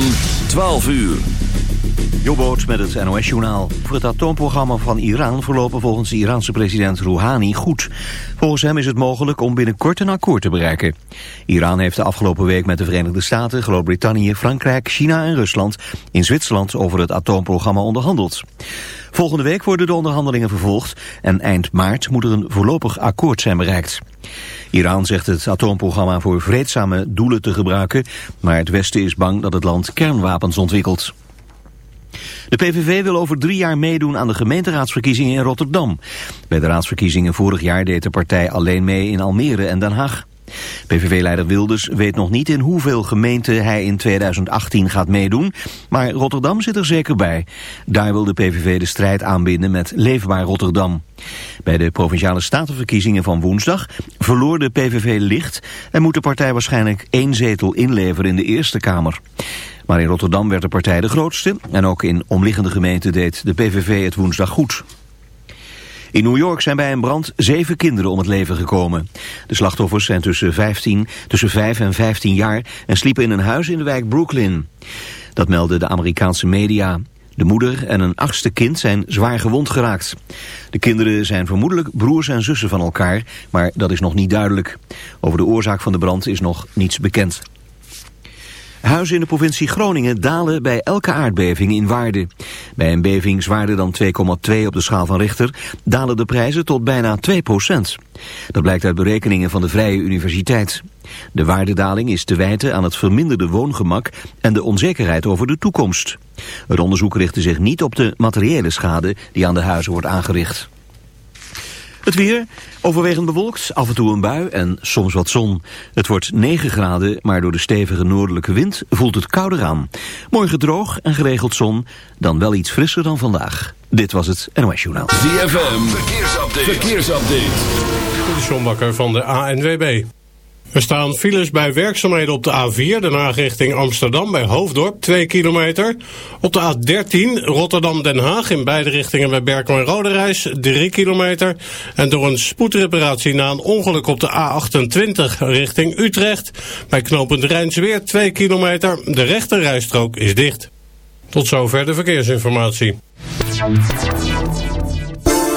van 12 uur. Jobboot met het NOS-journaal. Voor het atoomprogramma van Iran verlopen volgens de Iraanse president Rouhani goed. Volgens hem is het mogelijk om binnenkort een akkoord te bereiken. Iran heeft de afgelopen week met de Verenigde Staten, Groot-Brittannië, Frankrijk, China en Rusland in Zwitserland over het atoomprogramma onderhandeld. Volgende week worden de onderhandelingen vervolgd en eind maart moet er een voorlopig akkoord zijn bereikt. Iran zegt het atoomprogramma voor vreedzame doelen te gebruiken, maar het Westen is bang dat het land kernwapens ontwikkelt. De PVV wil over drie jaar meedoen aan de gemeenteraadsverkiezingen in Rotterdam. Bij de raadsverkiezingen vorig jaar deed de partij alleen mee in Almere en Den Haag. PVV-leider Wilders weet nog niet in hoeveel gemeenten hij in 2018 gaat meedoen, maar Rotterdam zit er zeker bij. Daar wil de PVV de strijd aanbinden met Leefbaar Rotterdam. Bij de Provinciale Statenverkiezingen van woensdag verloor de PVV licht en moet de partij waarschijnlijk één zetel inleveren in de Eerste Kamer. Maar in Rotterdam werd de partij de grootste en ook in omliggende gemeenten deed de PVV het woensdag goed. In New York zijn bij een brand zeven kinderen om het leven gekomen. De slachtoffers zijn tussen, 15, tussen 5 en 15 jaar en sliepen in een huis in de wijk Brooklyn. Dat melden de Amerikaanse media. De moeder en een achtste kind zijn zwaar gewond geraakt. De kinderen zijn vermoedelijk broers en zussen van elkaar, maar dat is nog niet duidelijk. Over de oorzaak van de brand is nog niets bekend. Huizen in de provincie Groningen dalen bij elke aardbeving in waarde. Bij een beving zwaarder dan 2,2 op de schaal van Richter dalen de prijzen tot bijna 2% Dat blijkt uit berekeningen van de Vrije Universiteit. De waardedaling is te wijten aan het verminderde woongemak en de onzekerheid over de toekomst. Het onderzoek richtte zich niet op de materiële schade die aan de huizen wordt aangericht. Het weer, overwegend bewolkt, af en toe een bui en soms wat zon. Het wordt 9 graden, maar door de stevige noordelijke wind voelt het kouder aan. Morgen droog en geregeld zon, dan wel iets frisser dan vandaag. Dit was het NOS Journaal. ZFM, verkeersupdate. verkeersupdate. De John van de ANWB. Er staan files bij werkzaamheden op de A4, daarna richting Amsterdam bij Hoofddorp, 2 kilometer. Op de A13 Rotterdam-Den Haag in beide richtingen bij Berkel en Roderijs, 3 kilometer. En door een spoedreparatie na een ongeluk op de A28 richting Utrecht, bij knooppunt Rijnsweer, 2 kilometer. De rechterrijstrook is dicht. Tot zover de verkeersinformatie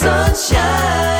Sunshine.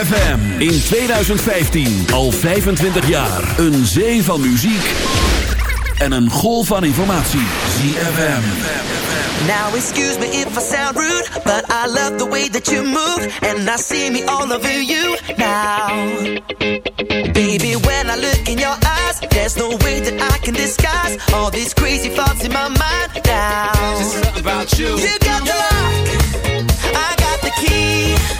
ZFM in 2015 al 25 jaar. Een zee van muziek en een golf van informatie. ZFM. Now excuse me if I sound rude, but I love the way that you move, and I see me all over you now. Baby, when I look in your eyes, there's no way that I can disguise all these crazy thoughts in my mind now. Just something about you. You got the lock, I got the key.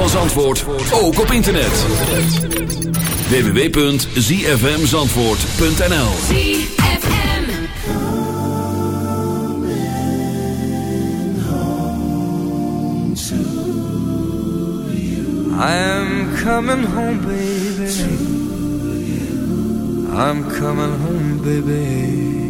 van Zandvoort ook op internet. www.zfmzandvoort.nl ZFM. I'm coming home, baby. I'm coming home, baby.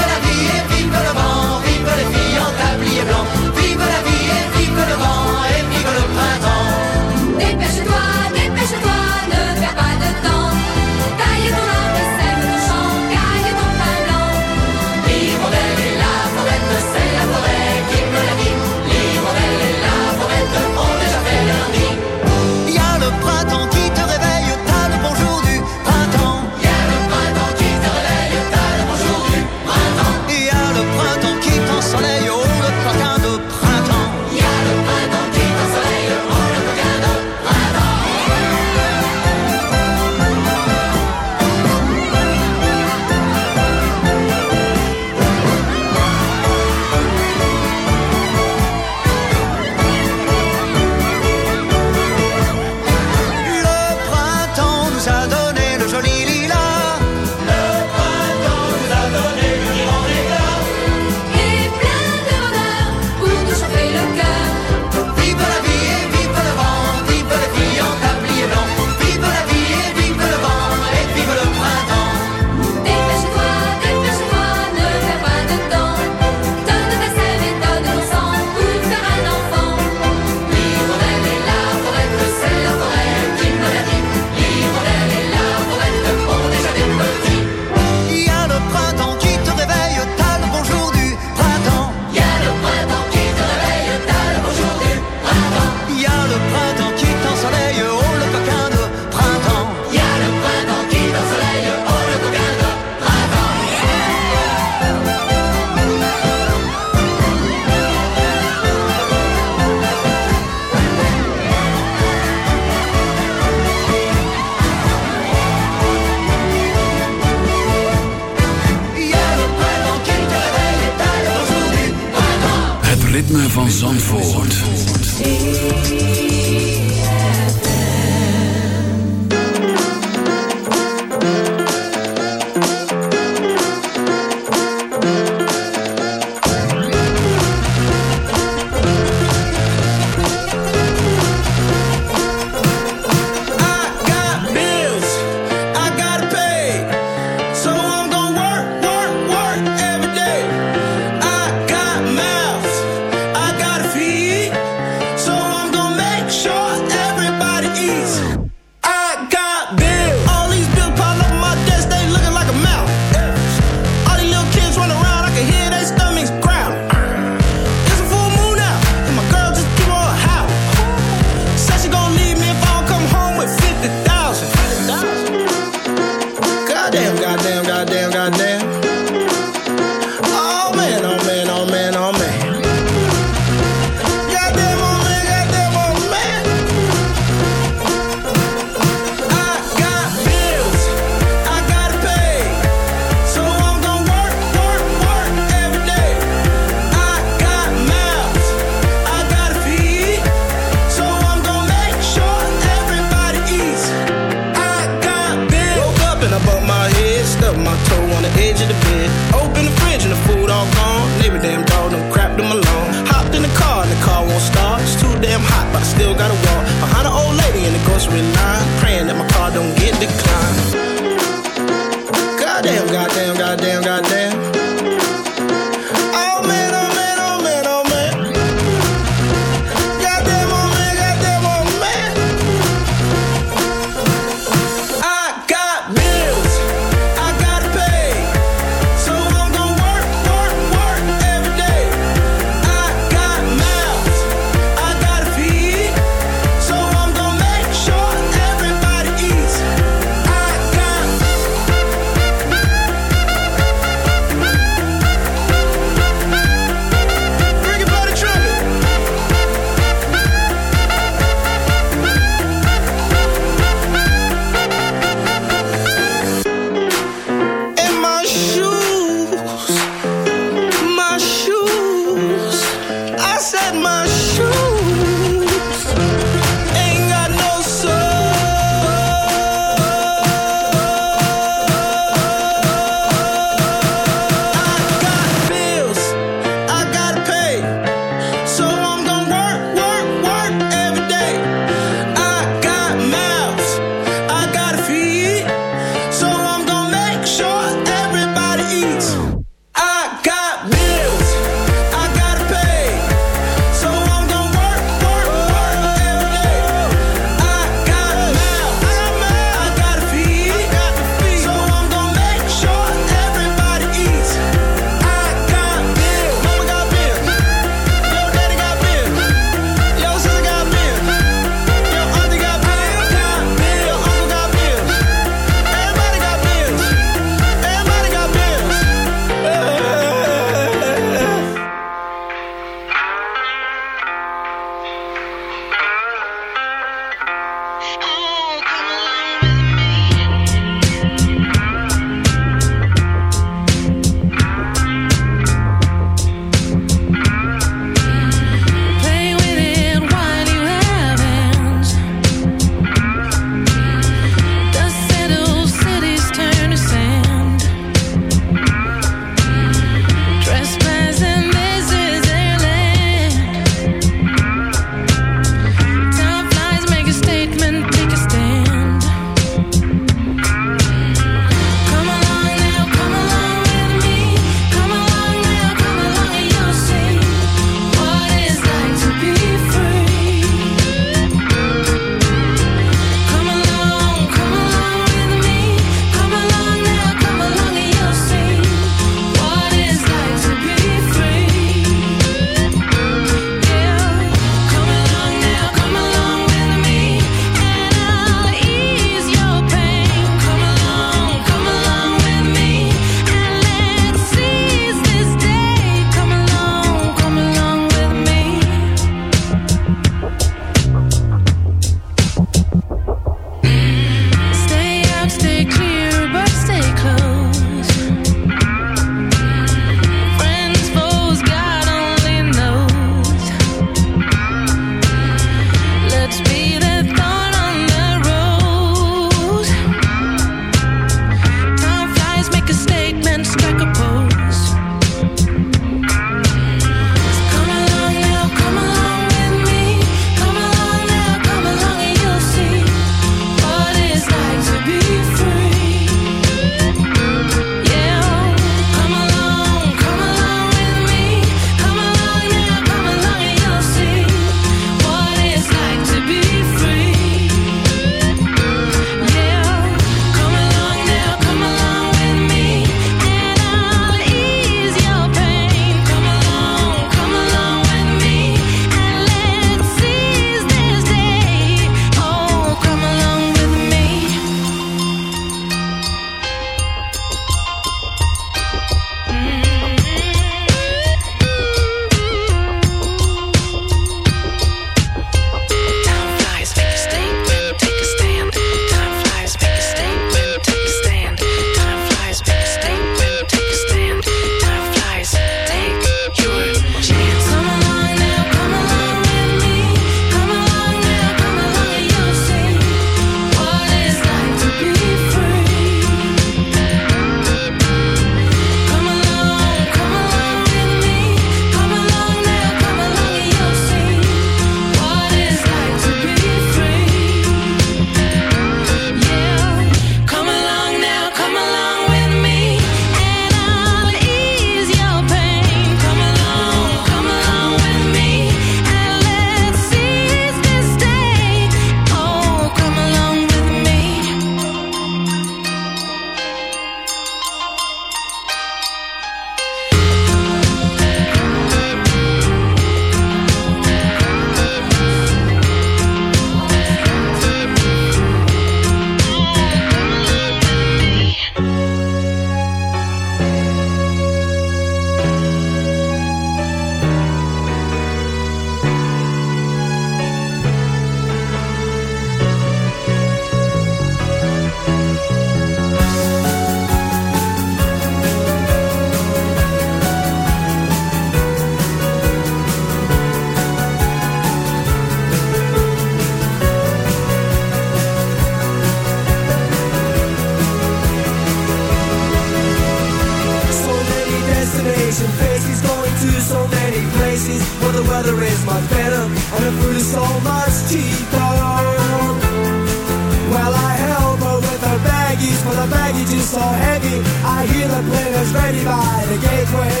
so heavy. I hear the players ready by the gateway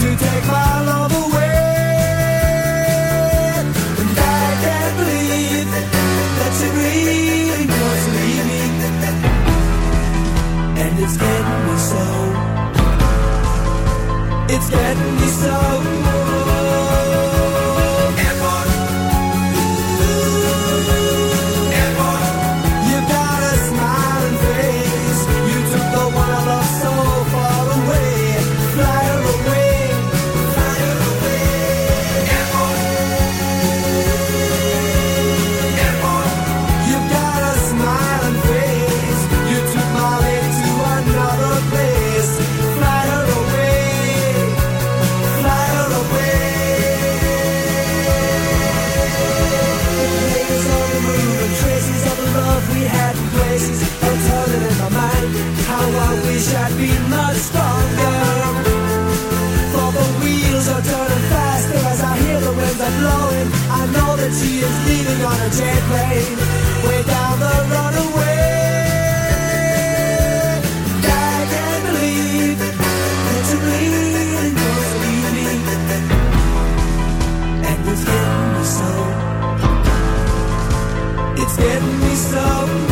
to take my love away. And I can't believe that she really was leaving, and it's getting me so. It's getting me so. Sitting on a jet plane, way down the runaway. I can't believe that you bleed and don't leave me. And it's getting me so. It's getting me so.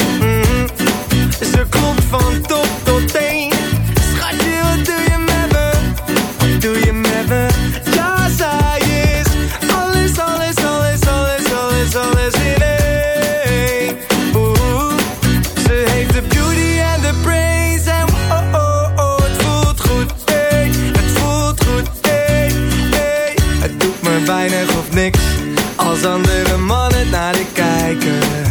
Ze klopt van top tot teen Schatje, wat doe je met me? Wat doe je met me? Ja, zij is alles, alles, alles, alles, alles, alles in één. Ze heeft de beauty en de brains en oh, oh, oh, het voelt goed, hey, het voelt goed, hey, hey. Het doet me weinig of niks als andere mannen naar de kijken.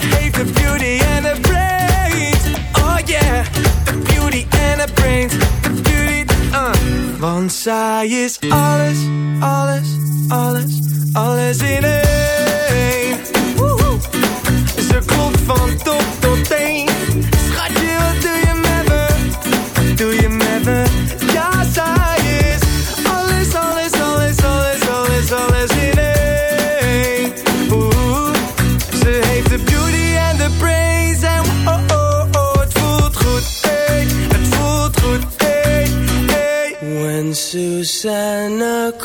ze heeft de beauty en de brains, oh yeah, de beauty en de brains, de beauty, uh. Want zij is alles, alles, alles, alles in één.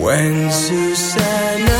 When Susanna